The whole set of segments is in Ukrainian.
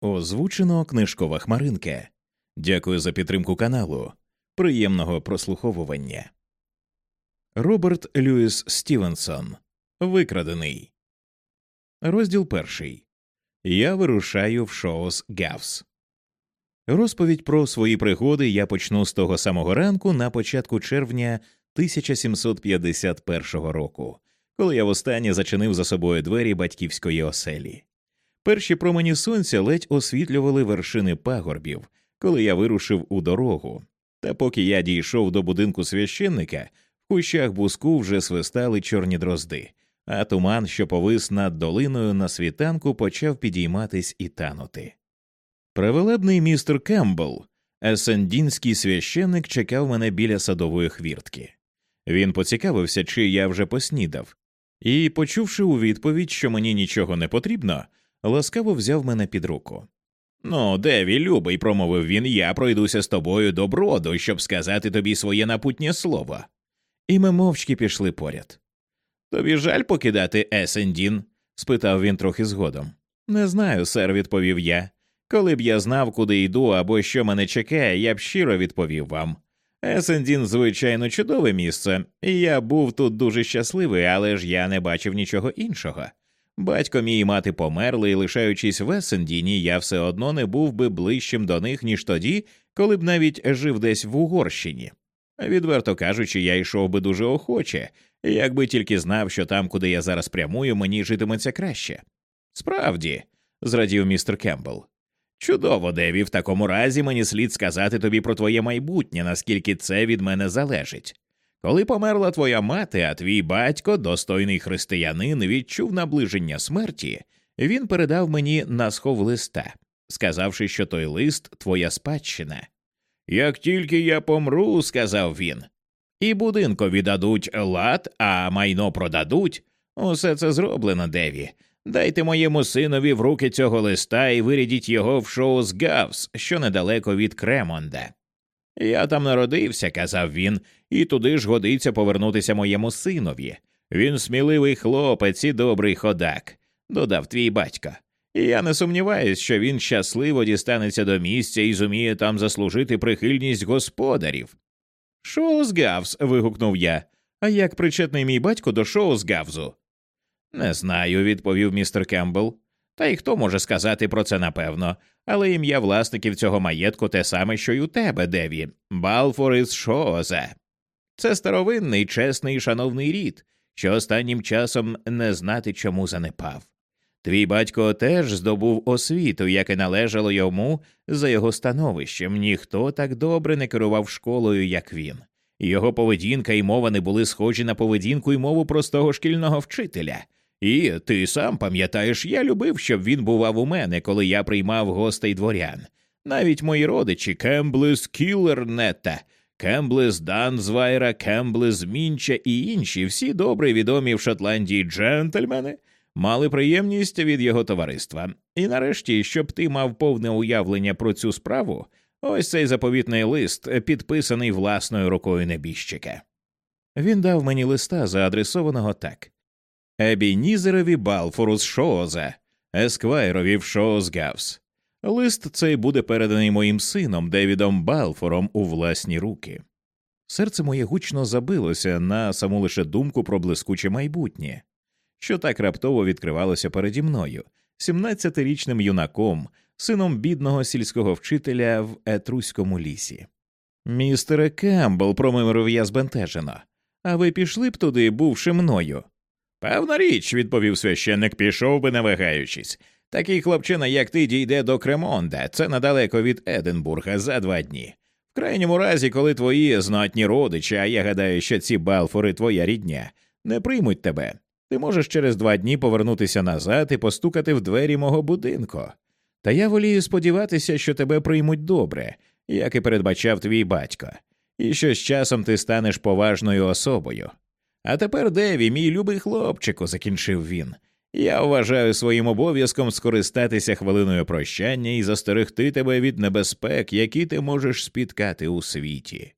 Озвучено книжкова хмаринка. Дякую за підтримку каналу. Приємного прослуховування. Роберт Льюіс Стівенсон. Викрадений. Розділ перший. Я вирушаю в Шоус Гавс. Розповідь про свої пригоди я почну з того самого ранку на початку червня 1751 року, коли я востаннє зачинив за собою двері батьківської оселі. Перші промені сонця ледь освітлювали вершини пагорбів, коли я вирушив у дорогу. Та поки я дійшов до будинку священника, в кущах буску вже свистали чорні дрозди, а туман, що повис над долиною на світанку, почав підійматись і танути. Превелебний містер Кембл, есендінський священник, чекав мене біля садової хвіртки. Він поцікавився, чи я вже поснідав, і, почувши у відповідь, що мені нічого не потрібно, ласкаво взяв мене під руку. Ну, Деві, любий, промовив він, я пройдуся з тобою до броду, щоб сказати тобі своє напутнє слово. І ми мовчки пішли поряд. Тобі жаль покидати Есендін? спитав він трохи згодом. Не знаю, сер, відповів я. Коли б я знав, куди йду або що мене чекає, я б щиро відповів вам. Есендін, звичайно, чудове місце, і я був тут дуже щасливий, але ж я не бачив нічого іншого. Батько мій і мати померли, і лишаючись в Есендіні, я все одно не був би ближчим до них, ніж тоді, коли б навіть жив десь в Угорщині. Відверто кажучи, я йшов би дуже охоче, якби тільки знав, що там, куди я зараз прямую, мені житиметься краще. Справді, зрадів містер Кембл. Чудово, Деві, в такому разі мені слід сказати тобі про твоє майбутнє, наскільки це від мене залежить. Коли померла твоя мати, а твій батько, достойний християнин, відчув наближення смерті, він передав мені на схов листа, сказавши, що той лист твоя спадщина. Як тільки я помру, сказав він, і будинкові дадуть лад, а майно продадуть. Усе це зроблено, Деві. Дайте моєму синові в руки цього листа і вирядіть його в шоу з Гавс, що недалеко від Кремонда. Я там народився, казав він, і туди ж годиться повернутися моєму синові. Він сміливий хлопець і добрий ходак, додав твій батько. І я не сумніваюсь, що він щасливо дістанеться до місця і зуміє там заслужити прихильність господарів. Шоу з вигукнув я. А як причетний мій батько до шоу з Гавзу? Не знаю, відповів містер Кембл. Та й хто може сказати про це напевно, але ім'я власників цього маєтку те саме, що й у тебе, Деві, Балфор із Шооза. Це старовинний, чесний і шановний рід, що останнім часом не знати чому занепав. Твій батько теж здобув освіту, як і належало йому за його становищем. Ніхто так добре не керував школою, як він. Його поведінка і мова не були схожі на поведінку і мову простого шкільного вчителя. І ти сам пам'ятаєш, я любив, щоб він бував у мене, коли я приймав гостей дворян. Навіть мої родичі Кембли з Кілернета, Кембли з Данзвайра, Кембли з Мінча і інші, всі добре відомі в Шотландії джентльмени, мали приємність від його товариства. І нарешті, щоб ти мав повне уявлення про цю справу, ось цей заповітний лист, підписаний власною рукою небіжчика. Він дав мені листа, заадресованого так. Ебінізерові Балфору з Шооза, Есквайрові в Шоуз Гавс. Лист цей буде переданий моїм сином Девідом Балфором у власні руки. Серце моє гучно забилося на саму лише думку про блискуче майбутнє, що так раптово відкривалося переді мною, 17-річним юнаком, сином бідного сільського вчителя в Етруському лісі. Містере Кембл, промимрив я збентежено, а ви пішли б туди, бувши мною. Певна річ, відповів священник, пішов би не вагаючись. Такий хлопчина, як ти, дійде до Кремонда, це недалеко від Единбурга за два дні. В крайньому разі, коли твої знатні родичі, а я гадаю, що ці балфори твоя рідня, не приймуть тебе. Ти можеш через два дні повернутися назад і постукати в двері мого будинку. Та я волію сподіватися, що тебе приймуть добре, як і передбачав твій батько, і що з часом ти станеш поважною особою. А тепер, Деві, мій любий хлопчику, закінчив він. Я вважаю своїм обов'язком скористатися хвилиною прощання і застерегти тебе від небезпек, які ти можеш спіткати у світі.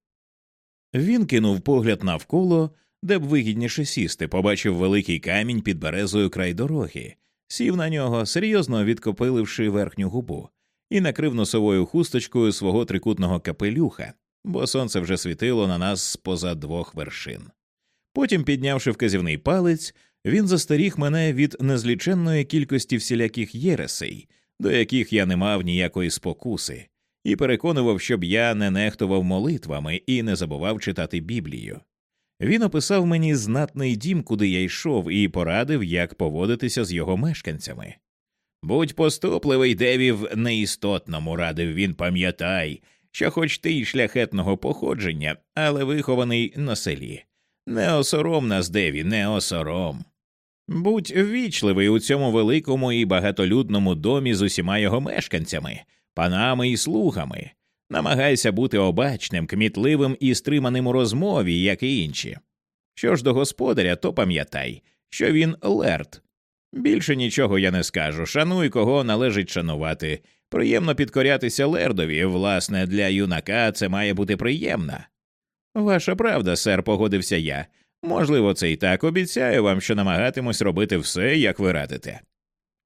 Він кинув погляд навколо, де б вигідніше сісти, побачив великий камінь під березою край дороги, сів на нього, серйозно відкопиливши верхню губу, і накрив носовою хусточкою свого трикутного капелюха, бо сонце вже світило на нас поза двох вершин. Потім, піднявши вказівний палець, він застеріг мене від незліченної кількості всіляких єресей, до яких я не мав ніякої спокуси, і переконував, щоб я не нехтував молитвами і не забував читати Біблію. Він описав мені знатний дім, куди я йшов, і порадив, як поводитися з його мешканцями. Будь поступливий, Девів, неістотному, радив він, пам'ятай, що хоч ти й шляхетного походження, але вихований на селі. Не осором нас, Деві, не осором. Будь ввічливий у цьому великому і багатолюдному домі з усіма його мешканцями, панами і слугами. Намагайся бути обачним, кмітливим і стриманим у розмові, як і інші. Що ж до господаря, то пам'ятай, що він лерт. Більше нічого я не скажу. Шануй, кого належить шанувати. Приємно підкорятися лердові, власне, для юнака це має бути приємно. Ваша правда, сер, погодився я. Можливо, це і так обіцяю вам, що намагатимусь робити все, як ви радите.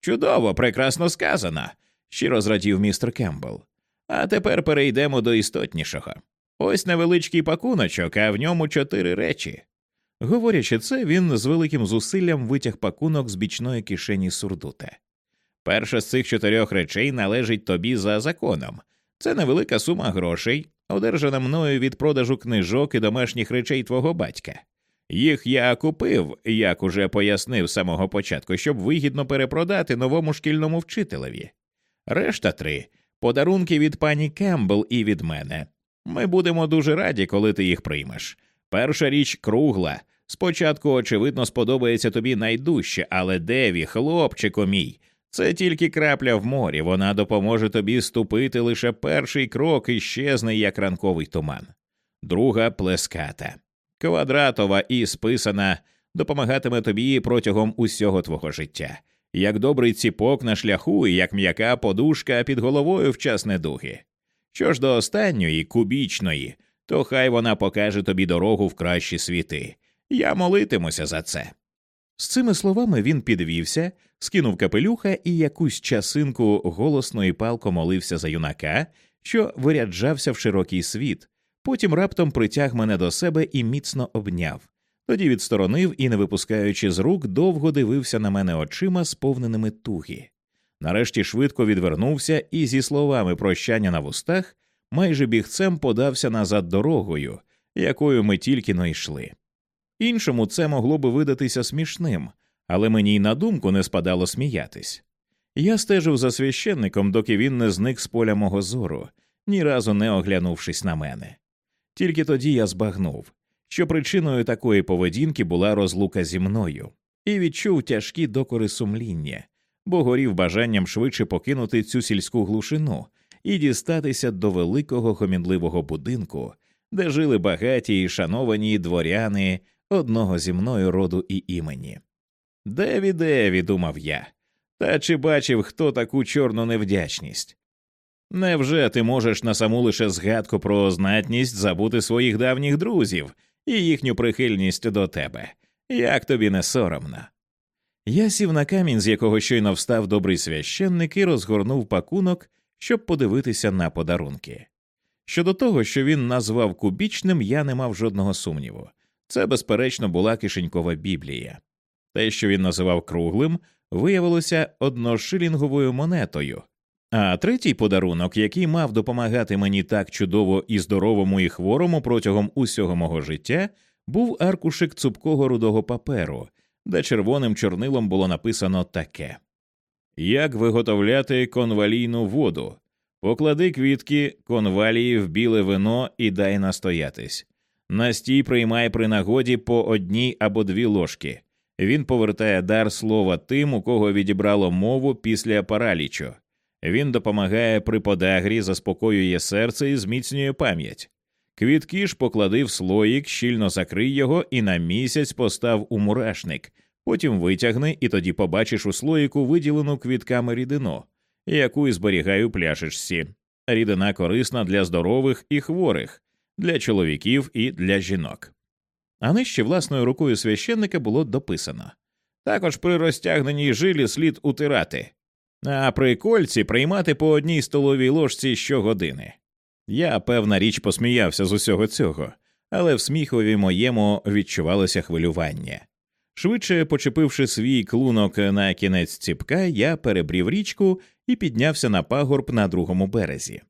Чудово, прекрасно сказано, щиро зрадів містер Кембл. А тепер перейдемо до істотнішого. Ось невеличкий пакуночок, а в ньому чотири речі. Говорячи це, він з великим зусиллям витяг пакунок з бічної кишені сурдута. Перша з цих чотирьох речей належить тобі за законом. Це невелика сума грошей, одержана мною від продажу книжок і домашніх речей твого батька. Їх я купив, як уже пояснив з самого початку, щоб вигідно перепродати новому шкільному вчителеві. Решта три подарунки від пані Кембл і від мене. Ми будемо дуже раді, коли ти їх приймеш. Перша річ кругла. Спочатку, очевидно, сподобається тобі найдужче, але Деві, хлопчику мій, це тільки крапля в морі, вона допоможе тобі ступити лише перший крок і щезне, як ранковий туман. Друга плеската, квадратова і списана, допомагатиме тобі протягом усього твого життя, як добрий ціпок на шляху і як м'яка подушка під головою в час недуги. Що ж до останньої, кубічної, то хай вона покаже тобі дорогу в кращі світи. Я молитимуся за це. З цими словами він підвівся, скинув капелюха і якусь часинку голосно і палко молився за юнака, що виряджався в широкий світ, потім раптом притяг мене до себе і міцно обняв. Тоді відсторонив і, не випускаючи з рук, довго дивився на мене очима, сповненими туги. Нарешті швидко відвернувся і, зі словами прощання на вустах, майже бігцем подався назад дорогою, якою ми тільки но йшли. Іншому це могло би видатися смішним, але мені й на думку не спадало сміятись. Я стежив за священником, доки він не зник з поля мого зору, ні разу не оглянувшись на мене. Тільки тоді я збагнув, що причиною такої поведінки була розлука зі мною, і відчув тяжкі докори сумління, бо горів бажанням швидше покинути цю сільську глушину і дістатися до великого гомінливого будинку, де жили багаті і шановані дворяни одного зі мною роду і імені. Деві, Деві, думав я, та чи бачив хто таку чорну невдячність? Невже ти можеш на саму лише згадку про знатність забути своїх давніх друзів і їхню прихильність до тебе? Як тобі не соромно? Я сів на камінь, з якого щойно встав добрий священник, і розгорнув пакунок, щоб подивитися на подарунки. Щодо того, що він назвав кубічним, я не мав жодного сумніву. Це, безперечно, була кишенькова біблія. Те, що він називав круглим, виявилося одношилінговою монетою. А третій подарунок, який мав допомагати мені так чудово і здоровому і хворому протягом усього мого життя, був аркушик цупкого рудого паперу, де червоним чорнилом було написано таке Як виготовляти конвалійну воду? Поклади квітки конвалії в біле вино і дай настоятись. Настій приймай при нагоді по одній або дві ложки. Він повертає дар слова тим, у кого відібрало мову після паралічу. Він допомагає при подагрі, заспокоює серце і зміцнює пам'ять. Квітки ж поклади в слоїк, щільно закрий його і на місяць постав у мурашник, потім витягни, і тоді побачиш у слоїку виділену квітками рідину, яку і зберігай у пляшечці. Рідина корисна для здорових і хворих, для чоловіків і для жінок. А нижче власною рукою священника було дописано Також при розтягненій жилі слід утирати, а при кольці приймати по одній столовій ложці щогодини. Я, певна річ, посміявся з усього цього, але в сміхові моєму відчувалося хвилювання. Швидше почепивши свій клунок на кінець ціпка, я перебрів річку і піднявся на пагорб на другому березі.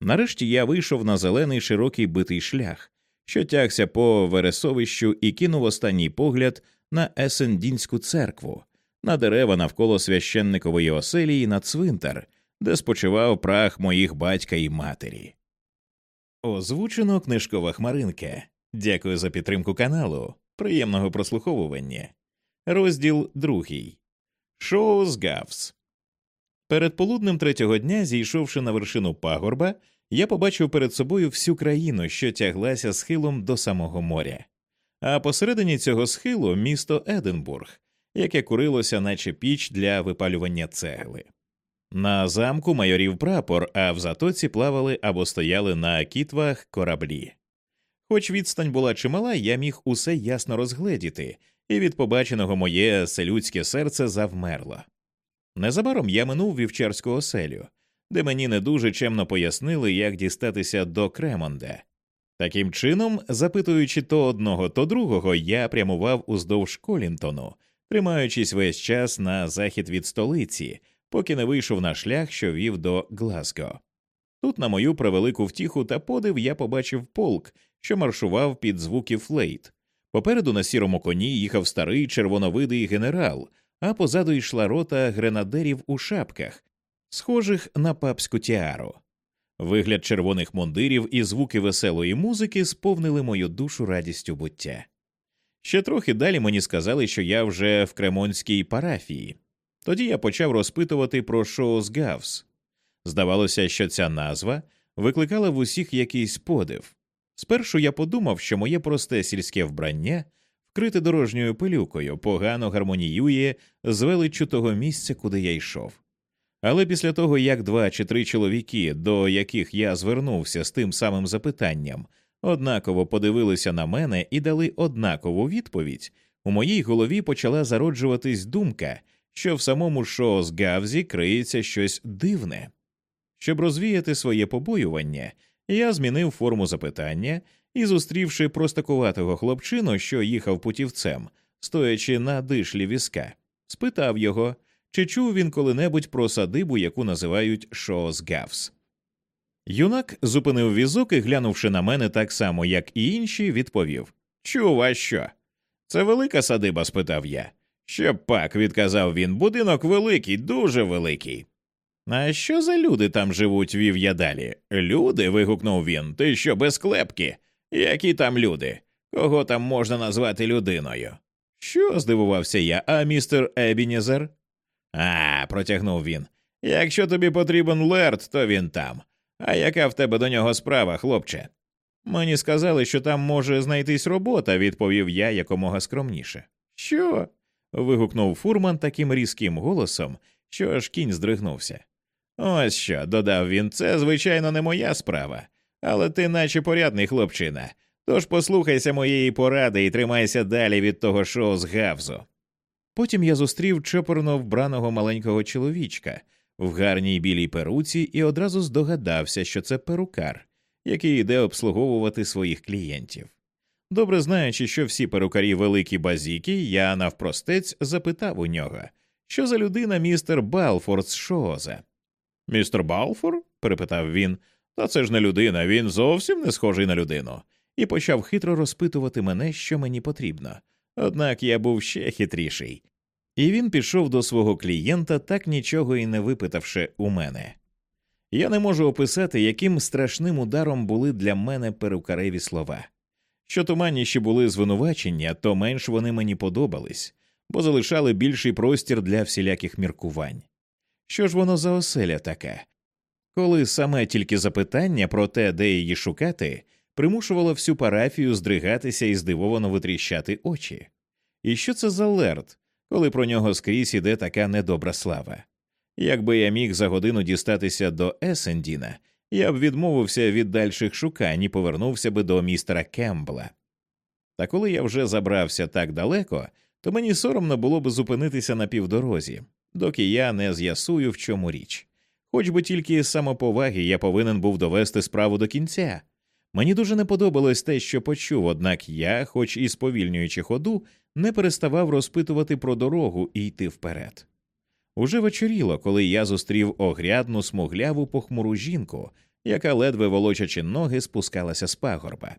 Нарешті я вийшов на зелений широкий битий шлях, що тягся по вересовищу і кинув останній погляд на Есендінську церкву, на дерева навколо священникової оселі і на цвинтар, де спочивав прах моїх батька і матері. Озвучено книжкова хмаринка. Дякую за підтримку каналу. Приємного прослуховування. Розділ другий. Шоу з Гавс. Перед полуднем третього дня, зійшовши на вершину пагорба, я побачив перед собою всю країну, що тяглася схилом до самого моря. А посередині цього схилу місто Единбург, яке курилося, наче піч для випалювання цегли. На замку майорів прапор, а в затоці плавали або стояли на кітвах кораблі. Хоч відстань була чимала, я міг усе ясно розгледіти, і від побаченого моє селюдське серце завмерло. Незабаром я минув вівчарську оселю, де мені не дуже чемно пояснили, як дістатися до Кремонда. Таким чином, запитуючи то одного, то другого, я прямував уздовж Колінтону, тримаючись весь час на захід від столиці, поки не вийшов на шлях, що вів до Глазго. Тут, на мою превелику втіху та подив, я побачив полк, що маршував під звуки флейт. Попереду на сірому коні їхав старий червоновидий генерал, а позаду йшла рота гренадерів у шапках, схожих на папську тіару. Вигляд червоних мундирів і звуки веселої музики сповнили мою душу радістю буття. Ще трохи далі мені сказали, що я вже в Кремондській парафії. Тоді я почав розпитувати про Шоус Гавс. Здавалося, що ця назва викликала в усіх якийсь подив. Спершу я подумав, що моє просте сільське вбрання, вкрите дорожньою пилюкою, погано гармоніює з величчю того місця, куди я йшов. Але після того, як два чи три чоловіки, до яких я звернувся з тим самим запитанням, однаково подивилися на мене і дали однакову відповідь, у моїй голові почала зароджуватись думка, що в самому шоу з Гавзі криється щось дивне. Щоб розвіяти своє побоювання, я змінив форму запитання і, зустрівши простакуватого хлопчину, що їхав путівцем, стоячи на дишлі візка, спитав його, чи чув він коли-небудь про садибу, яку називають Шоус Гавс. Юнак зупинив візок і, глянувши на мене так само, як і інші, відповів Чув, а що? Це велика садиба? спитав я. Що пак, відказав він, будинок великий, дуже великий. А що за люди там живуть, вів я далі? Люди. вигукнув він. Ти що без клепки? Які там люди? Кого там можна назвати людиною? Що? здивувався я, а містер Ебінізер? А, протягнув він. Якщо тобі потрібен Лерт, то він там. А яка в тебе до нього справа, хлопче? Мені сказали, що там може знайтись робота, відповів я якомога скромніше. Що? вигукнув фурман таким різким голосом, що аж кінь здригнувся. Ось що, додав він, це, звичайно, не моя справа, але ти, наче порядний хлопчина. Тож послухайся моєї поради і тримайся далі від того шоу з Гавзу. Потім я зустрів чопорно вбраного маленького чоловічка в гарній білій перуці і одразу здогадався, що це перукар, який йде обслуговувати своїх клієнтів. Добре знаючи, що всі перукарі великі базіки, я навпростець запитав у нього, що за людина містер Балфорд з Шооза. Містер Балфор? перепитав він. Та це ж не людина, він зовсім не схожий на людину, і почав хитро розпитувати мене, що мені потрібно. Однак я був ще хитріший. І він пішов до свого клієнта, так нічого і не випитавши у мене. Я не можу описати, яким страшним ударом були для мене перукареві слова. Що туманніші були звинувачення, то менш вони мені подобались, бо залишали більший простір для всіляких міркувань. Що ж воно за оселя така? Коли саме тільки запитання про те, де її шукати, примушувало всю парафію здригатися і здивовано витріщати очі. І що це за лерт, коли про нього скрізь іде така недобра слава? Якби я міг за годину дістатися до Есендіна, я б відмовився від дальших шукань і повернувся би до містера Кембла. Та коли я вже забрався так далеко, то мені соромно було б зупинитися на півдорозі, доки я не з'ясую, в чому річ. Хоч би тільки самоповаги я повинен був довести справу до кінця. Мені дуже не подобалось те, що почув, однак я, хоч і сповільнюючи ходу, не переставав розпитувати про дорогу і йти вперед. Уже вечоріло, коли я зустрів огрядну смугляву похмуру жінку, яка ледве волочачи ноги спускалася з пагорба.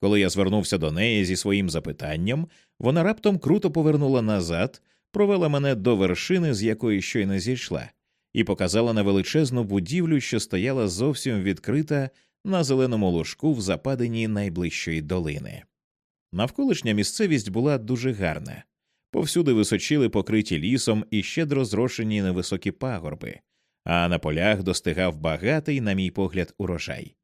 Коли я звернувся до неї зі своїм запитанням, вона раптом круто повернула назад, провела мене до вершини, з якої щойно зійшла, і показала на величезну будівлю, що стояла зовсім відкрита на зеленому лужку в западині найближчої долини. Навколишня місцевість була дуже гарна. Повсюди височили покриті лісом і щедро зрошені невисокі пагорби, а на полях достигав багатий, на мій погляд, урожай.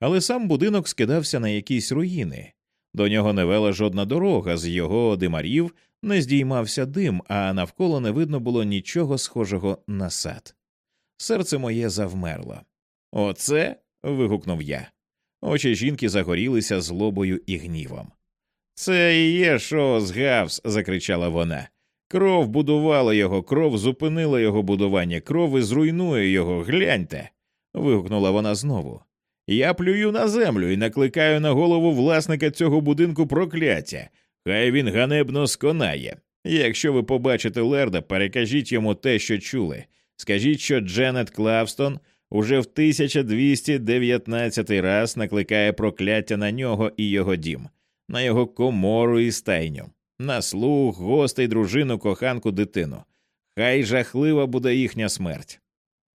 Але сам будинок скидався на якісь руїни. До нього не вела жодна дорога, з його димарів не здіймався дим, а навколо не видно було нічого схожого на сад. Серце моє завмерло. Оце. Вигукнув я. Очі жінки загорілися злобою і гнівом. Це і є шоу з Гавс, закричала вона. Кров будувала його, кров зупинила його будування, кров і зруйнує його. Гляньте. вигукнула вона знову. Я плюю на землю і накликаю на голову власника цього будинку прокляття. Хай він ганебно сконає. Якщо ви побачите Лерда, перекажіть йому те, що чули. Скажіть, що Дженет Клавстон уже в 1219 раз накликає прокляття на нього і його дім, на його комору і стайню, на слуг, гостей, дружину, коханку, дитину. Хай жахлива буде їхня смерть.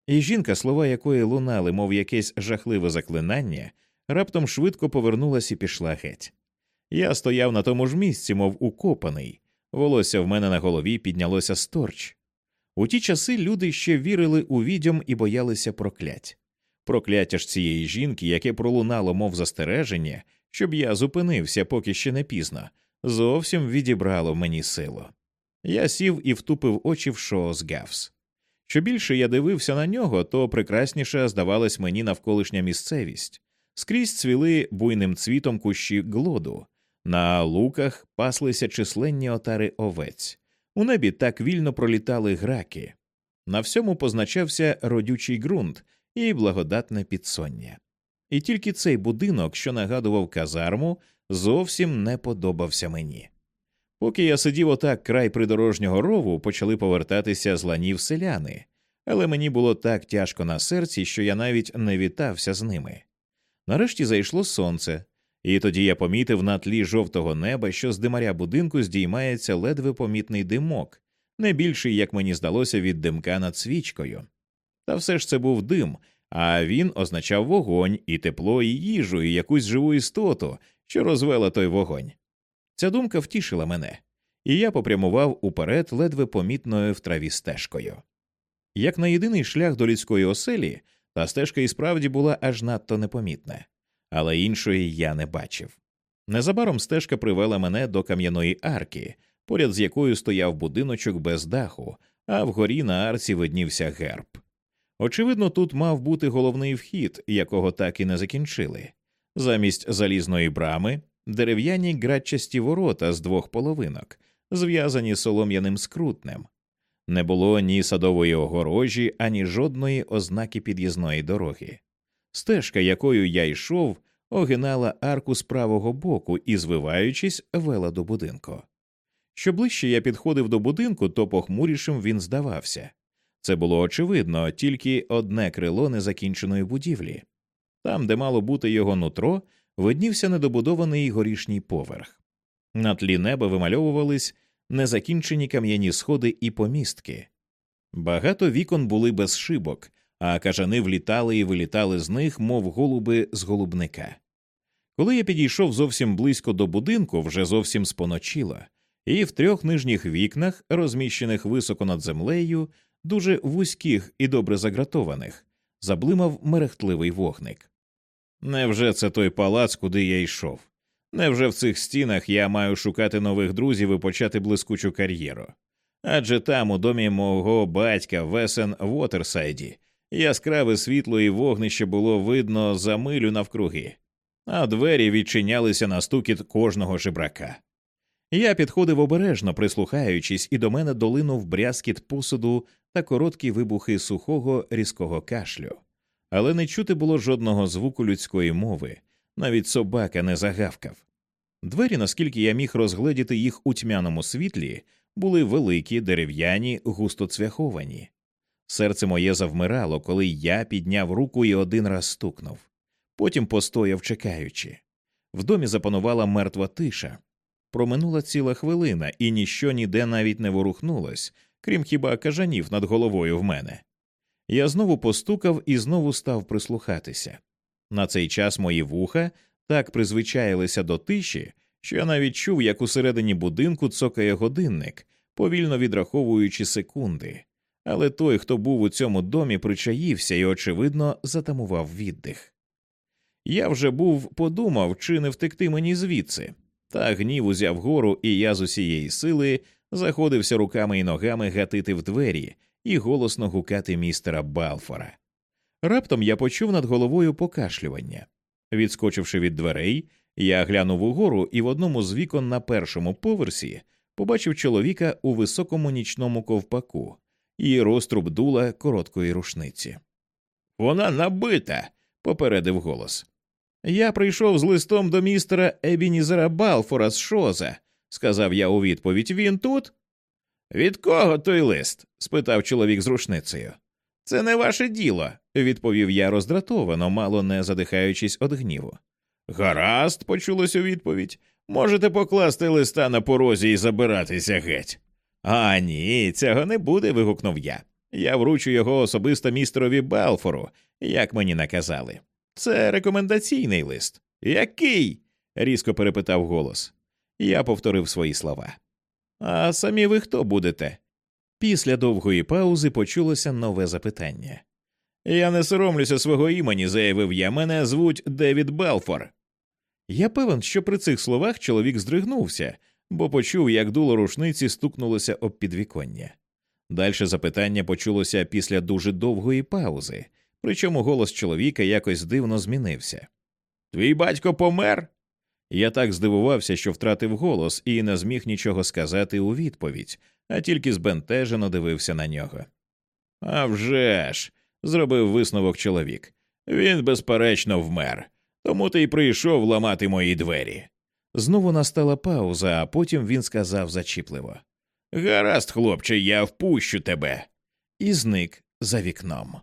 І жінка, слова якої лунали, мов якесь жахливе заклинання, раптом швидко повернулась і пішла геть. Я стояв на тому ж місці, мов укопаний, волосся в мене на голові піднялося сторч. У ті часи люди ще вірили у відьом і боялися проклять. Прокляття ж цієї жінки, яке пролунало, мов застереження, щоб я зупинився, поки ще не пізно, зовсім відібрало мені силу. Я сів і втупив очі в шоу з Гавс. Що більше я дивився на нього, то прекрасніше здавалась мені навколишня місцевість. Скрізь цвіли буйним цвітом кущі глоду, на луках паслися численні отари овець, у небі так вільно пролітали граки. На всьому позначався родючий ґрунт і благодатне підсоння. І тільки цей будинок, що нагадував казарму, зовсім не подобався мені. Поки я сидів отак край придорожнього рову, почали повертатися з ланів селяни, але мені було так тяжко на серці, що я навіть не вітався з ними. Нарешті зайшло сонце, і тоді я помітив на тлі жовтого неба, що з димаря будинку здіймається ледве помітний димок, не більший, як мені здалося, від димка над свічкою. Та все ж це був дим, а він означав вогонь і тепло, і їжу, і якусь живу істоту, що розвела той вогонь. Ця думка втішила мене, і я попрямував уперед ледве помітною в траві стежкою. Як на єдиний шлях до людської оселі, та стежка і справді була аж надто непомітна, але іншої я не бачив. Незабаром стежка привела мене до кам'яної арки, поряд з якою стояв будиночок без даху, а вгорі на арці виднівся герб. Очевидно, тут мав бути головний вхід, якого так і не закінчили. Замість залізної брами дерев'яні градчасті ворота з двох половинок, зв'язані солом'яним скрутнем. Не було ні садової огорожі, ані жодної ознаки під'їзної дороги. Стежка, якою я йшов, огинала арку з правого боку і, звиваючись, вела до будинку. Що ближче я підходив до будинку, то похмурішим він здавався. Це було очевидно, тільки одне крило незакінченої будівлі. Там, де мало бути його нутро, виднівся недобудований горішній поверх. На тлі неба вимальовувались незакінчені кам'яні сходи і помістки. Багато вікон були без шибок, а кажани влітали і вилітали з них, мов голуби з голубника. Коли я підійшов зовсім близько до будинку, вже зовсім споночило, і в трьох нижніх вікнах, розміщених високо над землею, дуже вузьких і добре загратованих, заблимав мерехтливий вогник. Невже це той палац, куди я йшов? Невже в цих стінах я маю шукати нових друзів і почати блискучу кар'єру? Адже там, у домі мого батька Весен Вотерсайді, яскраве світло і вогнище було видно за милю навкруги, а двері відчинялися на стукіт кожного жебрака. Я підходив обережно, прислухаючись, і до мене долинув брязкіт посуду та короткі вибухи сухого різкого кашлю, але не чути було жодного звуку людської мови, навіть собака не загавкав. Двері, наскільки я міг розгледіти їх у тьмяному світлі, були великі, дерев'яні, густо цвяховані. Серце моє завмирало, коли я підняв руку і один раз стукнув, потім постояв, чекаючи. В домі запанувала мертва тиша. Проминула ціла хвилина, і ніщо ніде навіть не ворухнулось, крім хіба кажанів над головою в мене. Я знову постукав і знову став прислухатися. На цей час мої вуха так призвичаїлися до тиші, що я навіть чув, як усередині будинку цокає годинник, повільно відраховуючи секунди. Але той, хто був у цьому домі, причаївся і, очевидно, затамував віддих. Я вже був подумав, чи не втекти мені звідси, та гнів узяв гору, і я з усієї сили заходився руками і ногами гатити в двері і голосно гукати містера Балфора. Раптом я почув над головою покашлювання. Відскочивши від дверей, я глянув угору і в одному з вікон на першому поверсі побачив чоловіка у високому нічному ковпаку і розтруб дула короткої рушниці. Вона набита, попередив голос. Я прийшов з листом до містера Ебінізера Балфора з Шоза, сказав я у відповідь. Він тут? Від кого той лист? спитав чоловік з рушницею. Це не ваше діло, відповів я роздратовано, мало не задихаючись від гніву. Гаразд, почулось у відповідь. Можете покласти листа на порозі і забиратися геть. А ні, цього не буде. вигукнув я. Я вручу його особисто містерові Балфору, як мені наказали. Це рекомендаційний лист. Який? різко перепитав голос. Я повторив свої слова. А самі ви хто будете? Після довгої паузи почулося нове запитання. Я не соромлюся свого імені, заявив я. Мене звуть Девід Белфор. Я певен, що при цих словах чоловік здригнувся, бо почув, як дуло рушниці стукнулося об підвіконня. Дальше запитання почулося після дуже довгої паузи, причому голос чоловіка якось дивно змінився. Твій батько помер? Я так здивувався, що втратив голос і не зміг нічого сказати у відповідь, а тільки збентежено дивився на нього. «А вже ж!» – зробив висновок чоловік. Він, безперечно, вмер, тому ти й прийшов ламати мої двері. Знову настала пауза, а потім він сказав зачіпливо Гаразд, хлопче, я впущу тебе. І зник за вікном.